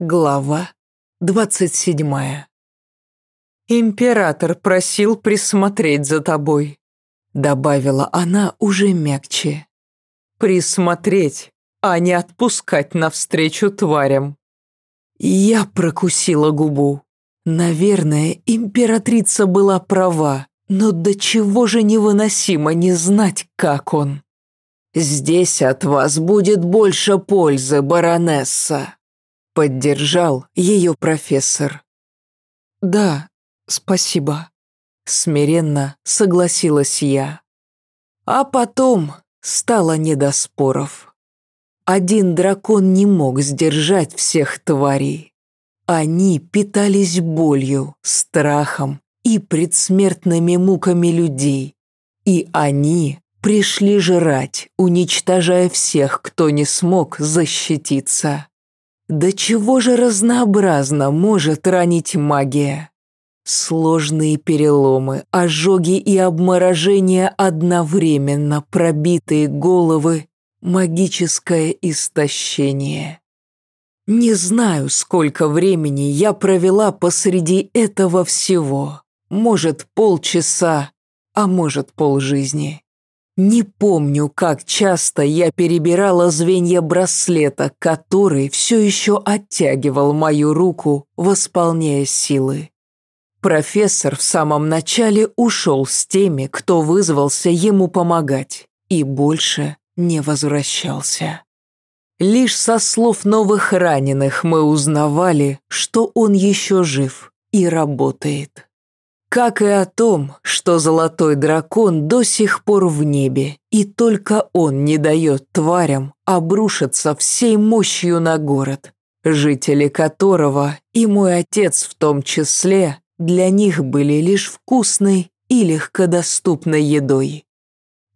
Глава двадцать седьмая. «Император просил присмотреть за тобой», — добавила она уже мягче. «Присмотреть, а не отпускать навстречу тварям». Я прокусила губу. Наверное, императрица была права, но до чего же невыносимо не знать, как он. «Здесь от вас будет больше пользы, баронесса», — поддержал ее профессор. «Да, спасибо», — смиренно согласилась я. А потом стало не до споров. Один дракон не мог сдержать всех тварей. Они питались болью, страхом и предсмертными муками людей. И они пришли жрать, уничтожая всех, кто не смог защититься. До чего же разнообразно может ранить магия? Сложные переломы, ожоги и обморожения одновременно, пробитые головы магическое истощение. Не знаю, сколько времени я провела посреди этого всего. Может, полчаса, а может, полжизни. Не помню, как часто я перебирала звенья браслета, который все еще оттягивал мою руку, восполняя силы. Профессор в самом начале ушел с теми, кто вызвался ему помогать, и больше не возвращался. Лишь со слов новых раненых мы узнавали, что он еще жив и работает. Как и о том, что золотой дракон до сих пор в небе, и только он не дает тварям обрушиться всей мощью на город, жители которого, и мой отец в том числе, для них были лишь вкусной и легкодоступной едой.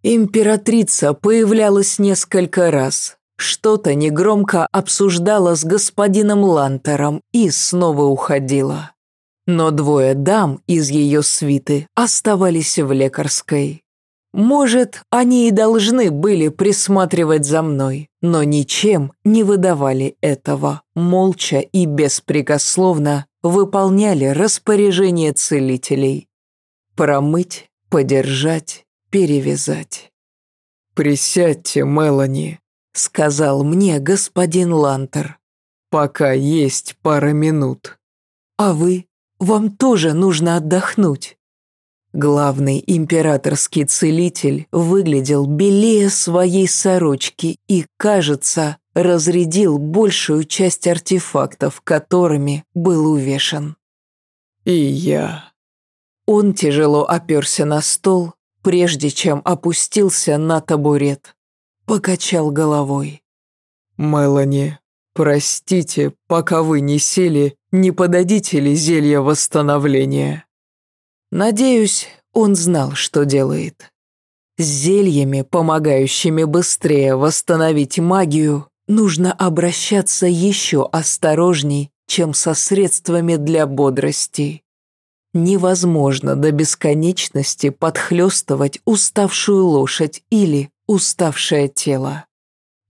Императрица появлялась несколько раз, что-то негромко обсуждала с господином Лантером и снова уходила. Но двое дам из ее свиты оставались в лекарской. Может, они и должны были присматривать за мной, но ничем не выдавали этого, молча и беспрекословно выполняли распоряжение целителей. Промыть, подержать, перевязать. «Присядьте, Мелани», — сказал мне господин Лантер. «Пока есть пара минут». «А вы? Вам тоже нужно отдохнуть». Главный императорский целитель выглядел белее своей сорочки и, кажется, разрядил большую часть артефактов, которыми был увешан. «И я». Он тяжело оперся на стол, прежде чем опустился на табурет. Покачал головой. «Мелани, простите, пока вы не сели, не подадите ли зелье восстановления?» Надеюсь, он знал, что делает. С зельями, помогающими быстрее восстановить магию, нужно обращаться еще осторожней, чем со средствами для бодрости. Невозможно до бесконечности подхлестывать уставшую лошадь или уставшее тело.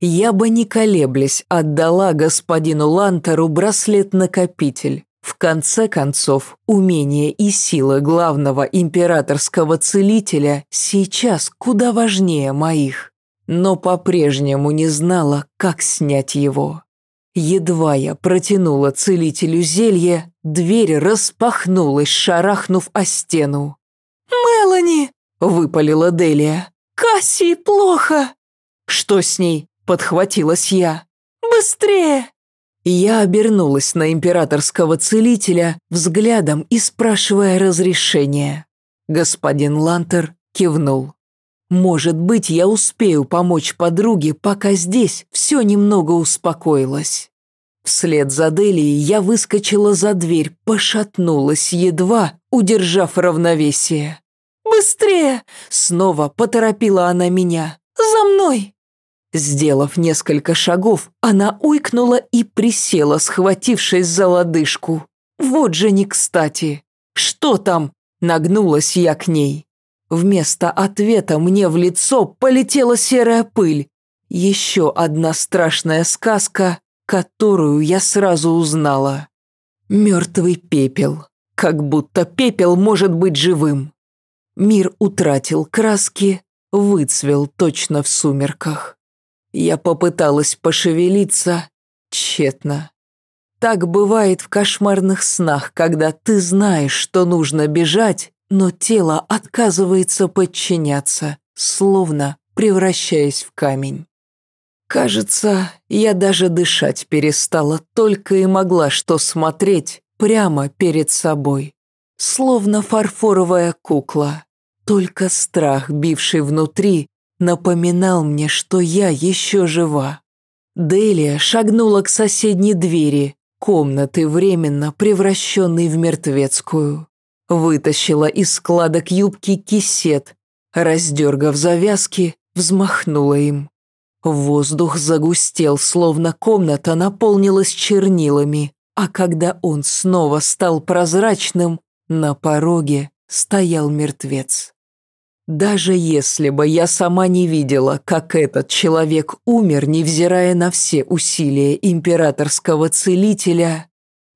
Я бы не колеблясь отдала господину Лантеру браслет-накопитель. В конце концов, умение и сила главного императорского целителя сейчас куда важнее моих. Но по-прежнему не знала, как снять его. Едва я протянула целителю зелье, дверь распахнулась, шарахнув о стену. «Мелани!» – выпалила Делия. «Кассии плохо!» «Что с ней?» – подхватилась я. «Быстрее!» Я обернулась на императорского целителя взглядом и спрашивая разрешения. Господин Лантер кивнул. Может быть, я успею помочь подруге, пока здесь все немного успокоилось. Вслед за Делией я выскочила за дверь, пошатнулась едва, удержав равновесие. «Быстрее!» — снова поторопила она меня. «За мной!» Сделав несколько шагов, она уйкнула и присела, схватившись за лодыжку. «Вот же не кстати!» «Что там?» — нагнулась я к ней. Вместо ответа мне в лицо полетела серая пыль. Еще одна страшная сказка которую я сразу узнала. Мертвый пепел, как будто пепел может быть живым. Мир утратил краски, выцвел точно в сумерках. Я попыталась пошевелиться, тщетно. Так бывает в кошмарных снах, когда ты знаешь, что нужно бежать, но тело отказывается подчиняться, словно превращаясь в камень. Кажется, я даже дышать перестала, только и могла что смотреть прямо перед собой, словно фарфоровая кукла. Только страх, бивший внутри, напоминал мне, что я еще жива. Делия шагнула к соседней двери, комнаты, временно превращенной в мертвецкую. Вытащила из складок юбки кисет, раздергав завязки, взмахнула им. Воздух загустел, словно комната наполнилась чернилами, а когда он снова стал прозрачным, на пороге стоял мертвец. Даже если бы я сама не видела, как этот человек умер, невзирая на все усилия императорского целителя,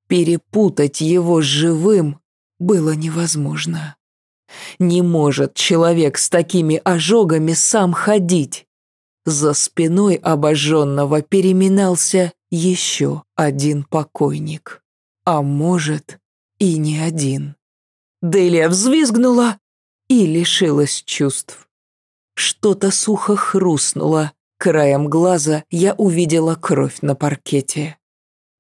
перепутать его с живым было невозможно. Не может человек с такими ожогами сам ходить. За спиной обожженного переминался еще один покойник. А может, и не один. Делия взвизгнула и лишилась чувств. Что-то сухо хрустнуло. Краем глаза я увидела кровь на паркете.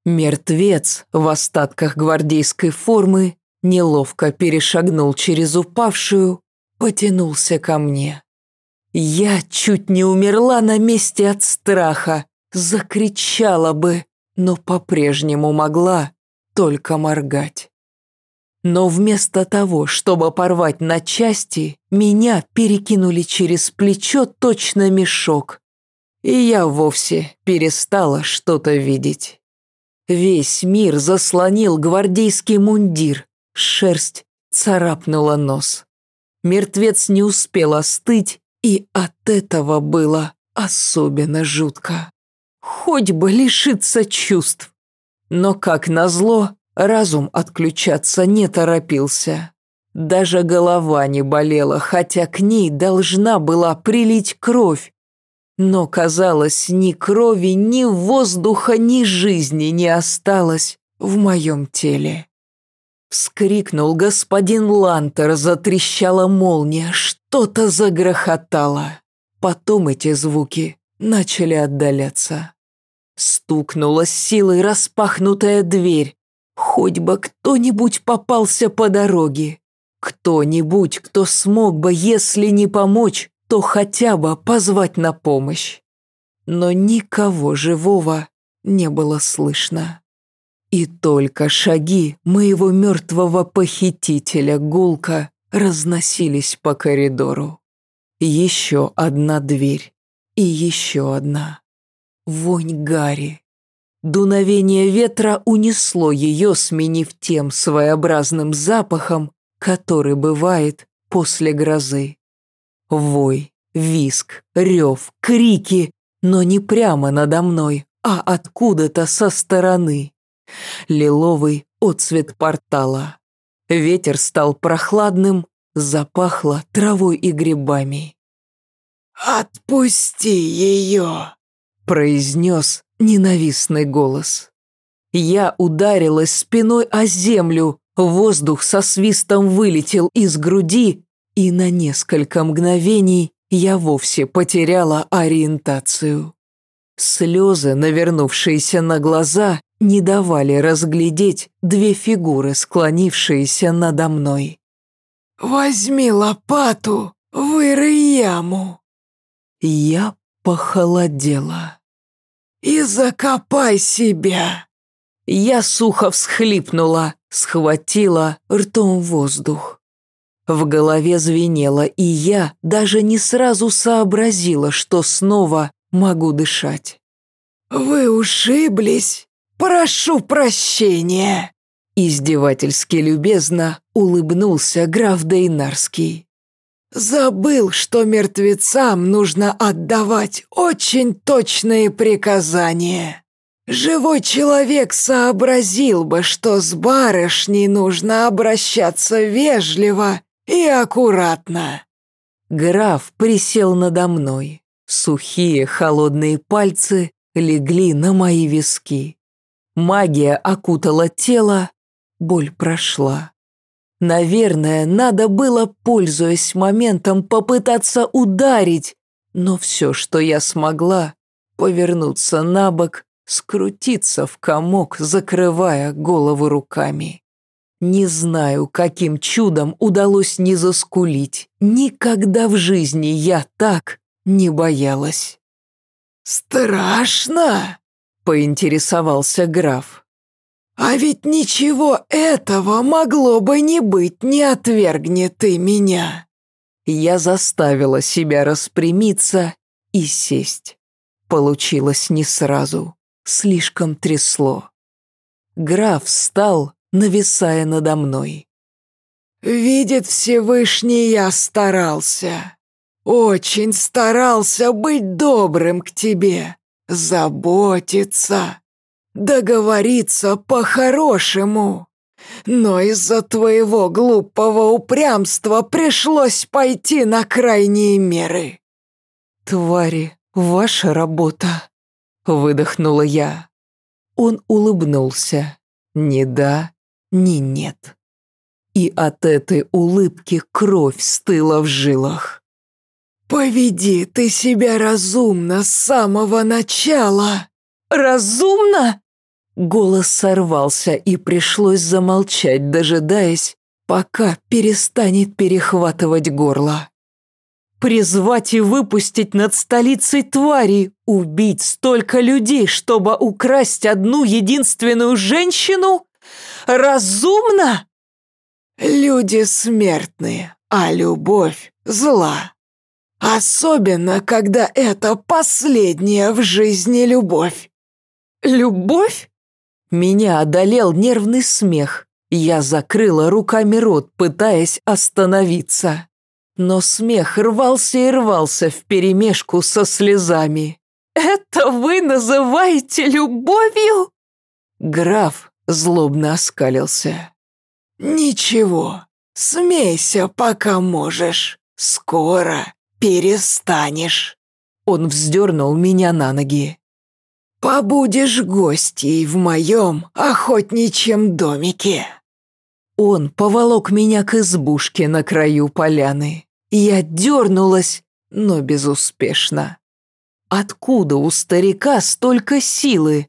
Мертвец в остатках гвардейской формы неловко перешагнул через упавшую, потянулся ко мне. Я чуть не умерла на месте от страха, закричала бы, но по-прежнему могла только моргать. Но вместо того, чтобы порвать на части, меня перекинули через плечо точно мешок, и я вовсе перестала что-то видеть. Весь мир заслонил гвардейский мундир, шерсть царапнула нос. Мертвец не успел остыть, и от этого было особенно жутко. Хоть бы лишиться чувств. Но, как назло, разум отключаться не торопился. Даже голова не болела, хотя к ней должна была прилить кровь. Но, казалось, ни крови, ни воздуха, ни жизни не осталось в моем теле. Вскрикнул господин Лантер, затрещала молния, что-то загрохотало. Потом эти звуки начали отдаляться. Стукнула силой распахнутая дверь. Хоть бы кто-нибудь попался по дороге. Кто-нибудь, кто смог бы, если не помочь, то хотя бы позвать на помощь. Но никого живого не было слышно. И только шаги моего мертвого похитителя гулка разносились по коридору. Еще одна дверь и еще одна. Вонь Гарри. Дуновение ветра унесло ее, сменив тем своеобразным запахом, который бывает после грозы. Вой, виск, рев, крики, но не прямо надо мной, а откуда-то со стороны лиловый отцвет портала. Ветер стал прохладным, запахло травой и грибами. «Отпусти ее!» – произнес ненавистный голос. Я ударилась спиной о землю, воздух со свистом вылетел из груди, и на несколько мгновений я вовсе потеряла ориентацию. Слезы, навернувшиеся на глаза, не давали разглядеть две фигуры, склонившиеся надо мной. «Возьми лопату, вырый яму!» Я похолодела. «И закопай себя!» Я сухо всхлипнула, схватила ртом воздух. В голове звенело, и я даже не сразу сообразила, что снова могу дышать. «Вы ушиблись?» «Прошу прощения!» Издевательски любезно улыбнулся граф Дейнарский. «Забыл, что мертвецам нужно отдавать очень точные приказания. Живой человек сообразил бы, что с барышней нужно обращаться вежливо и аккуратно. Граф присел надо мной. Сухие холодные пальцы легли на мои виски. Магия окутала тело, боль прошла. Наверное, надо было, пользуясь моментом, попытаться ударить, но все, что я смогла, повернуться на бок, скрутиться в комок, закрывая голову руками. Не знаю, каким чудом удалось не заскулить. Никогда в жизни я так не боялась. «Страшно?» — поинтересовался граф. «А ведь ничего этого могло бы не быть, не отвергни ты меня!» Я заставила себя распрямиться и сесть. Получилось не сразу, слишком трясло. Граф встал, нависая надо мной. «Видит Всевышний, я старался. Очень старался быть добрым к тебе, заботиться, договориться по-хорошему. Но из-за твоего глупого упрямства пришлось пойти на крайние меры». «Твари, ваша работа», — выдохнула я. Он улыбнулся. Ни да, ни нет. И от этой улыбки кровь стыла в жилах. «Поведи ты себя разумно с самого начала!» «Разумно?» Голос сорвался, и пришлось замолчать, дожидаясь, пока перестанет перехватывать горло. Призвать и выпустить над столицей твари, убить столько людей, чтобы украсть одну единственную женщину? Разумно? Люди смертные, а любовь зла. Особенно, когда это последняя в жизни любовь. Любовь? Меня одолел нервный смех. Я закрыла руками рот, пытаясь остановиться но смех рвался и рвался вперемешку со слезами. «Это вы называете любовью?» Граф злобно оскалился. «Ничего, смейся, пока можешь. Скоро перестанешь». Он вздернул меня на ноги. «Побудешь гостьей в моем охотничьем домике». Он поволок меня к избушке на краю поляны. Я дернулась, но безуспешно. Откуда у старика столько силы?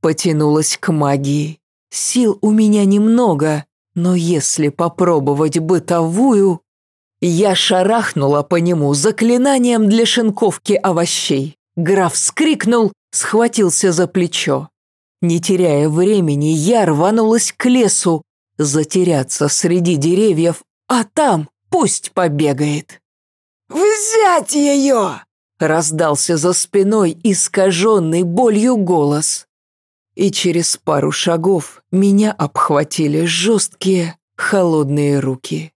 Потянулась к магии. Сил у меня немного, но если попробовать бытовую... Я шарахнула по нему заклинанием для шинковки овощей. Граф вскрикнул, схватился за плечо. Не теряя времени, я рванулась к лесу, затеряться среди деревьев, а там Пусть побегает. «Взять ее!» Раздался за спиной искаженный болью голос. И через пару шагов меня обхватили жесткие, холодные руки.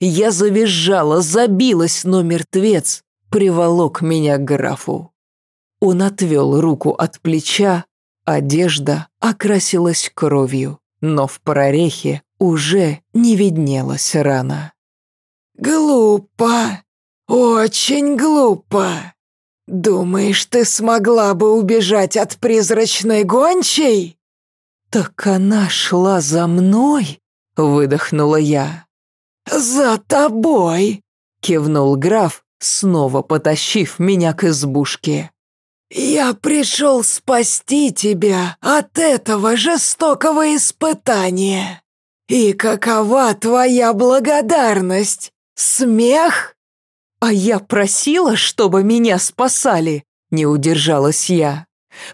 Я завизжала, забилась, но мертвец приволок меня к графу. Он отвел руку от плеча, одежда окрасилась кровью, но в прорехе уже не виднелась рана. «Глупо, очень глупо. Думаешь, ты смогла бы убежать от призрачной гончей?» «Так она шла за мной?» — выдохнула я. «За тобой!» — кивнул граф, снова потащив меня к избушке. «Я пришел спасти тебя от этого жестокого испытания. И какова твоя благодарность? «Смех? А я просила, чтобы меня спасали!» Не удержалась я.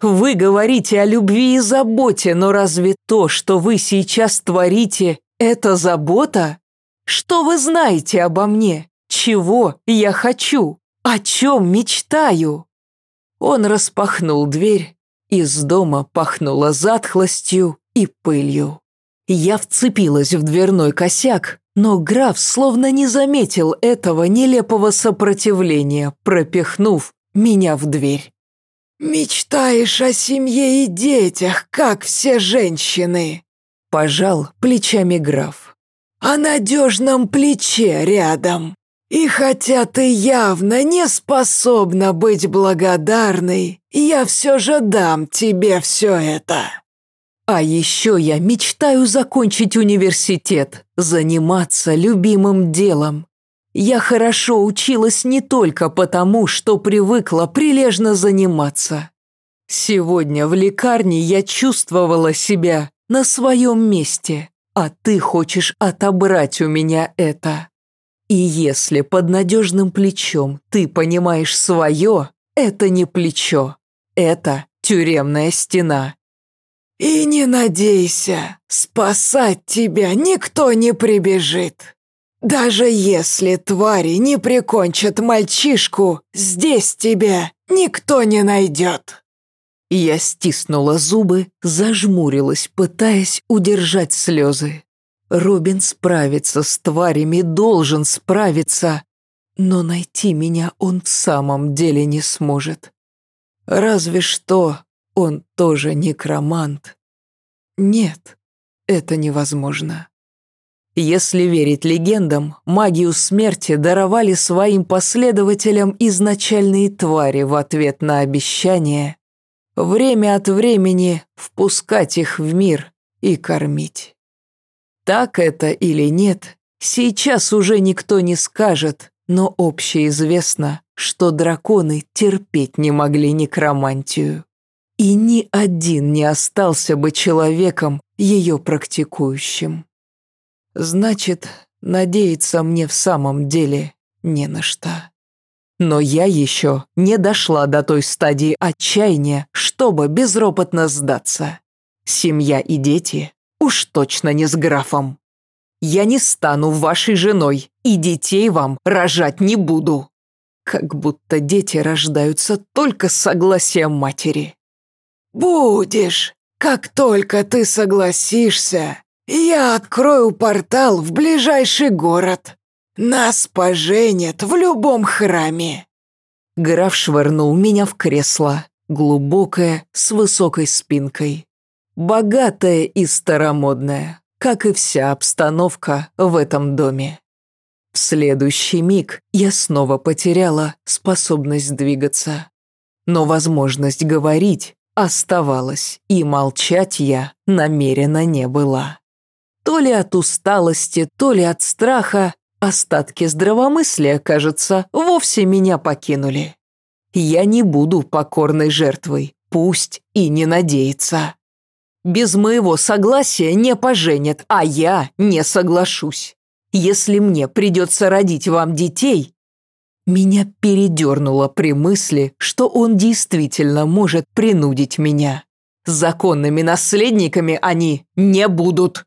«Вы говорите о любви и заботе, но разве то, что вы сейчас творите, это забота? Что вы знаете обо мне? Чего я хочу? О чем мечтаю?» Он распахнул дверь, из дома пахнуло затхлостью и пылью. Я вцепилась в дверной косяк, но граф словно не заметил этого нелепого сопротивления, пропихнув меня в дверь. Мечтаешь о семье и детях, как все женщины. Пожал плечами граф. О надежном плече рядом. И хотя ты явно не способна быть благодарной, я все же дам тебе все это. А еще я мечтаю закончить университет, заниматься любимым делом. Я хорошо училась не только потому, что привыкла прилежно заниматься. Сегодня в лекарне я чувствовала себя на своем месте, а ты хочешь отобрать у меня это. И если под надежным плечом ты понимаешь свое, это не плечо, это тюремная стена. «И не надейся, спасать тебя никто не прибежит. Даже если твари не прикончат мальчишку, здесь тебя никто не найдет». Я стиснула зубы, зажмурилась, пытаясь удержать слезы. Робин справится с тварями, должен справиться, но найти меня он в самом деле не сможет. Разве что он тоже некромант. Нет, это невозможно. Если верить легендам, магию смерти даровали своим последователям изначальные твари в ответ на обещание время от времени впускать их в мир и кормить. Так это или нет, сейчас уже никто не скажет, но общеизвестно, что драконы терпеть не могли некромантию. И ни один не остался бы человеком, ее практикующим. Значит, надеяться мне в самом деле не на что. Но я еще не дошла до той стадии отчаяния, чтобы безропотно сдаться. Семья и дети уж точно не с графом. Я не стану вашей женой и детей вам рожать не буду. Как будто дети рождаются только с согласия матери. «Будешь. Как только ты согласишься, я открою портал в ближайший город. Нас поженят в любом храме». Граф швырнул меня в кресло, глубокое, с высокой спинкой. Богатое и старомодное, как и вся обстановка в этом доме. В следующий миг я снова потеряла способность двигаться. Но возможность говорить оставалась, и молчать я намерена не была. То ли от усталости, то ли от страха, остатки здравомыслия, кажется, вовсе меня покинули. Я не буду покорной жертвой, пусть и не надеется. Без моего согласия не поженят, а я не соглашусь. Если мне придется родить вам детей, меня передернуло при мысли, что он действительно может принудить меня. Законными наследниками они не будут.